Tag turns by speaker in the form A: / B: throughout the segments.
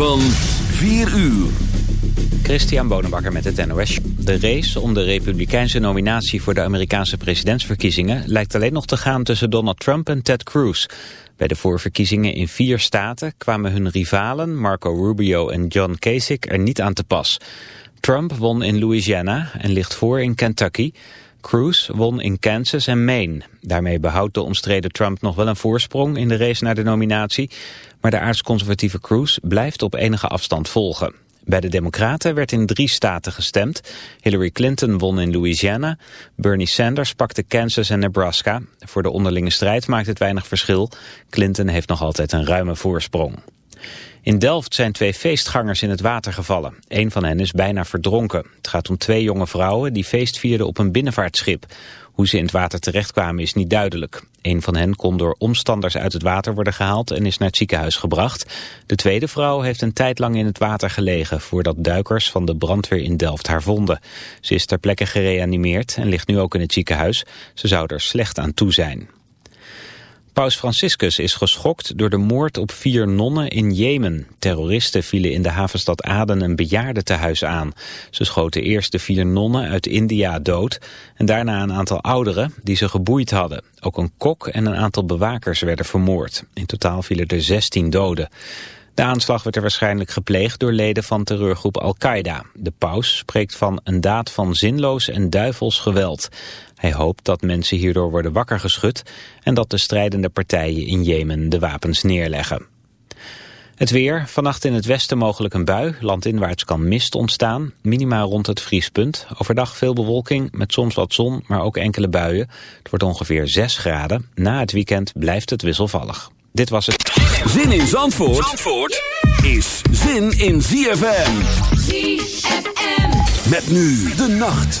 A: Van 4 uur.
B: Christian Bonenbakker met het NOS. De race om de republikeinse nominatie voor de Amerikaanse presidentsverkiezingen... lijkt alleen nog te gaan tussen Donald Trump en Ted Cruz. Bij de voorverkiezingen in vier staten kwamen hun rivalen Marco Rubio en John Kasich er niet aan te pas. Trump won in Louisiana en ligt voor in Kentucky... Cruz won in Kansas en Maine. Daarmee behoudt de omstreden Trump nog wel een voorsprong in de race naar de nominatie. Maar de aardsconservatieve Cruz blijft op enige afstand volgen. Bij de Democraten werd in drie staten gestemd. Hillary Clinton won in Louisiana. Bernie Sanders pakte Kansas en Nebraska. Voor de onderlinge strijd maakt het weinig verschil. Clinton heeft nog altijd een ruime voorsprong. In Delft zijn twee feestgangers in het water gevallen. Een van hen is bijna verdronken. Het gaat om twee jonge vrouwen die feest vierden op een binnenvaartschip. Hoe ze in het water terechtkwamen is niet duidelijk. Een van hen kon door omstanders uit het water worden gehaald en is naar het ziekenhuis gebracht. De tweede vrouw heeft een tijd lang in het water gelegen voordat duikers van de brandweer in Delft haar vonden. Ze is ter plekke gereanimeerd en ligt nu ook in het ziekenhuis. Ze zou er slecht aan toe zijn. Paus Franciscus is geschokt door de moord op vier nonnen in Jemen. Terroristen vielen in de havenstad Aden een bejaardentehuis aan. Ze schoten eerst de vier nonnen uit India dood... en daarna een aantal ouderen die ze geboeid hadden. Ook een kok en een aantal bewakers werden vermoord. In totaal vielen er 16 doden. De aanslag werd er waarschijnlijk gepleegd door leden van terreurgroep Al-Qaeda. De paus spreekt van een daad van zinloos en duivels geweld. Hij hoopt dat mensen hierdoor worden wakker geschud en dat de strijdende partijen in Jemen de wapens neerleggen. Het weer, vannacht in het westen mogelijk een bui, landinwaarts kan mist ontstaan, minima rond het vriespunt. Overdag veel bewolking, met soms wat zon, maar ook enkele buien. Het wordt ongeveer 6 graden, na het weekend blijft het wisselvallig. Dit was het.
A: Zin in Zandvoort, Zandvoort is zin in ZFM. ZFM. Met nu de nacht.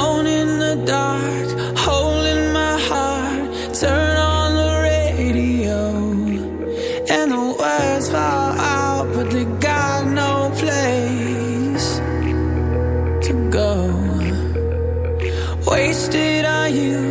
C: wasted on you?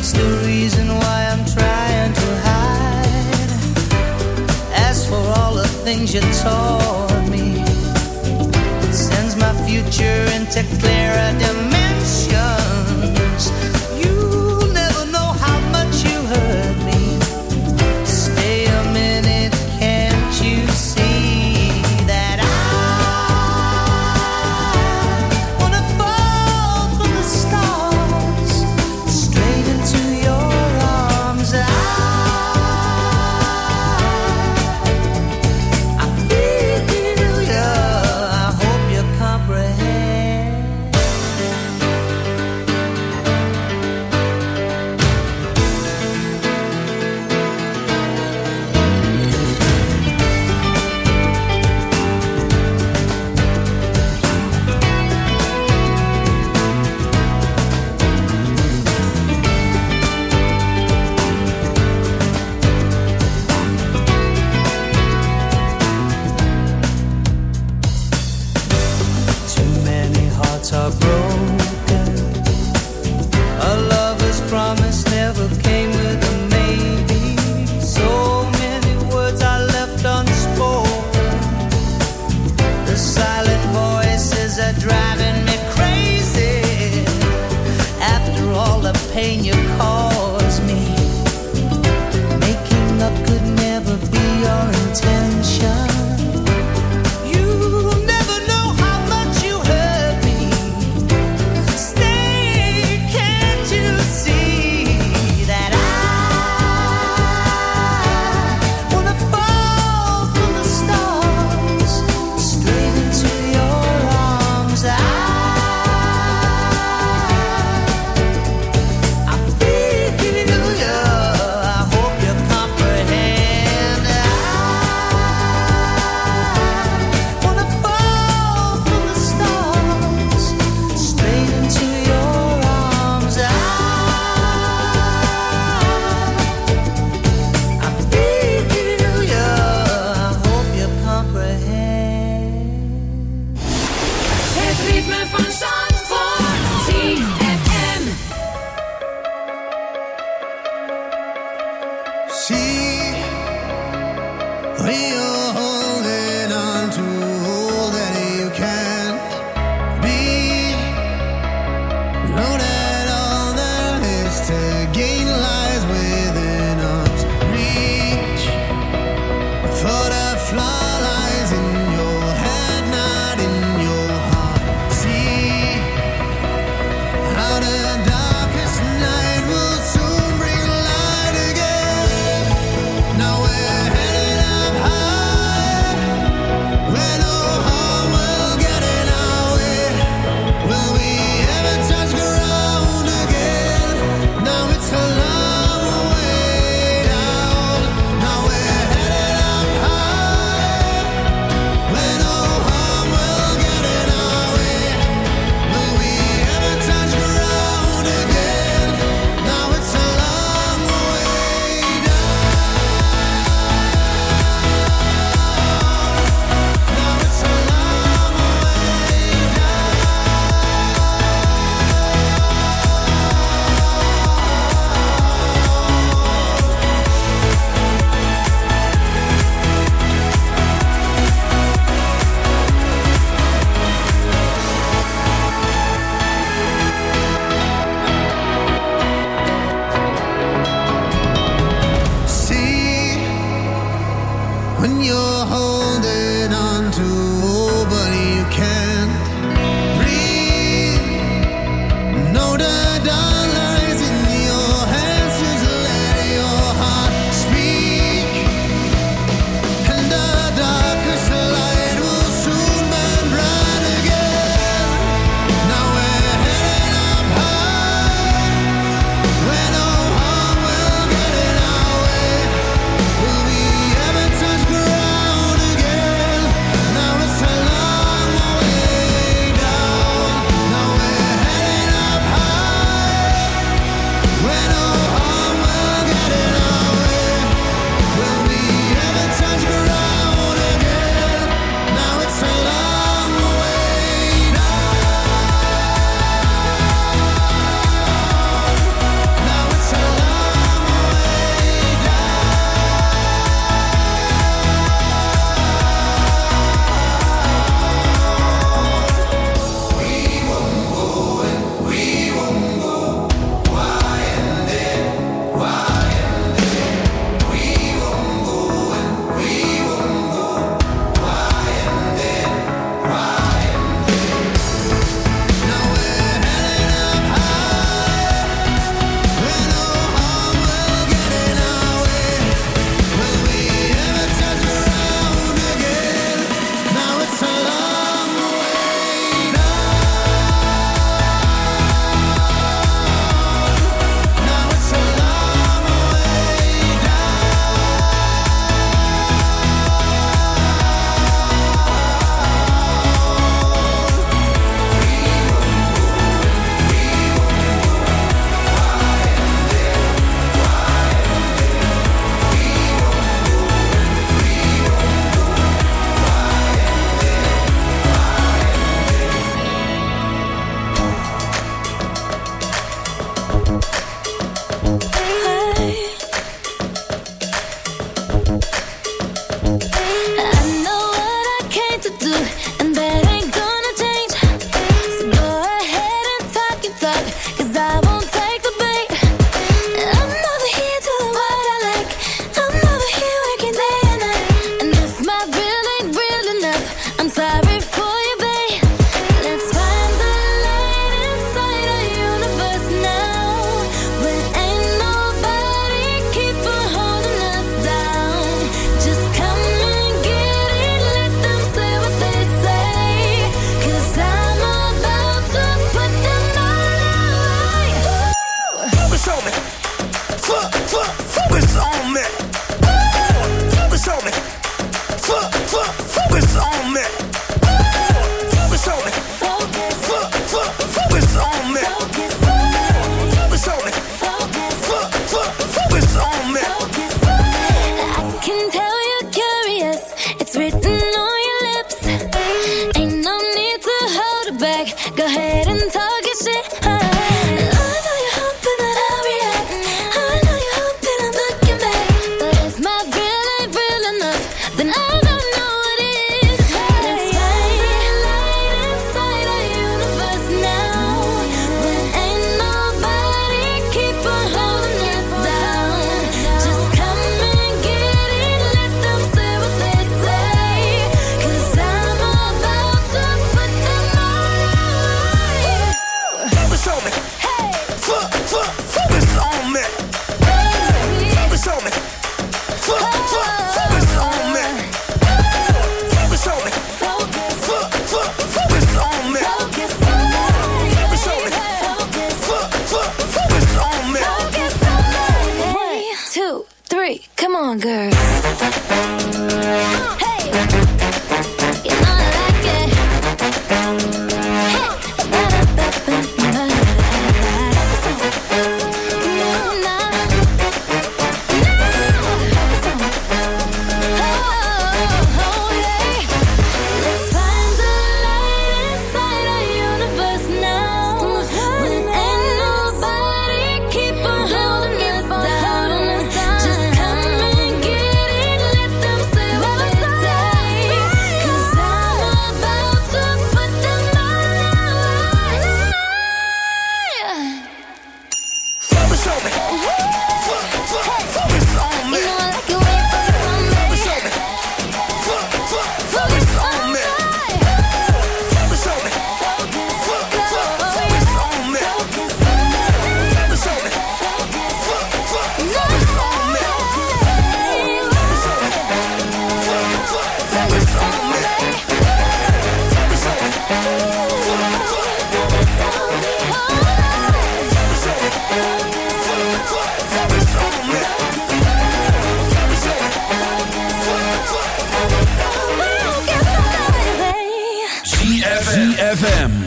D: It's the
E: reason why I'm trying to
A: hide. As for all the things
E: you taught me,
A: it sends my future into clearer
F: demand.